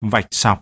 vạch sọc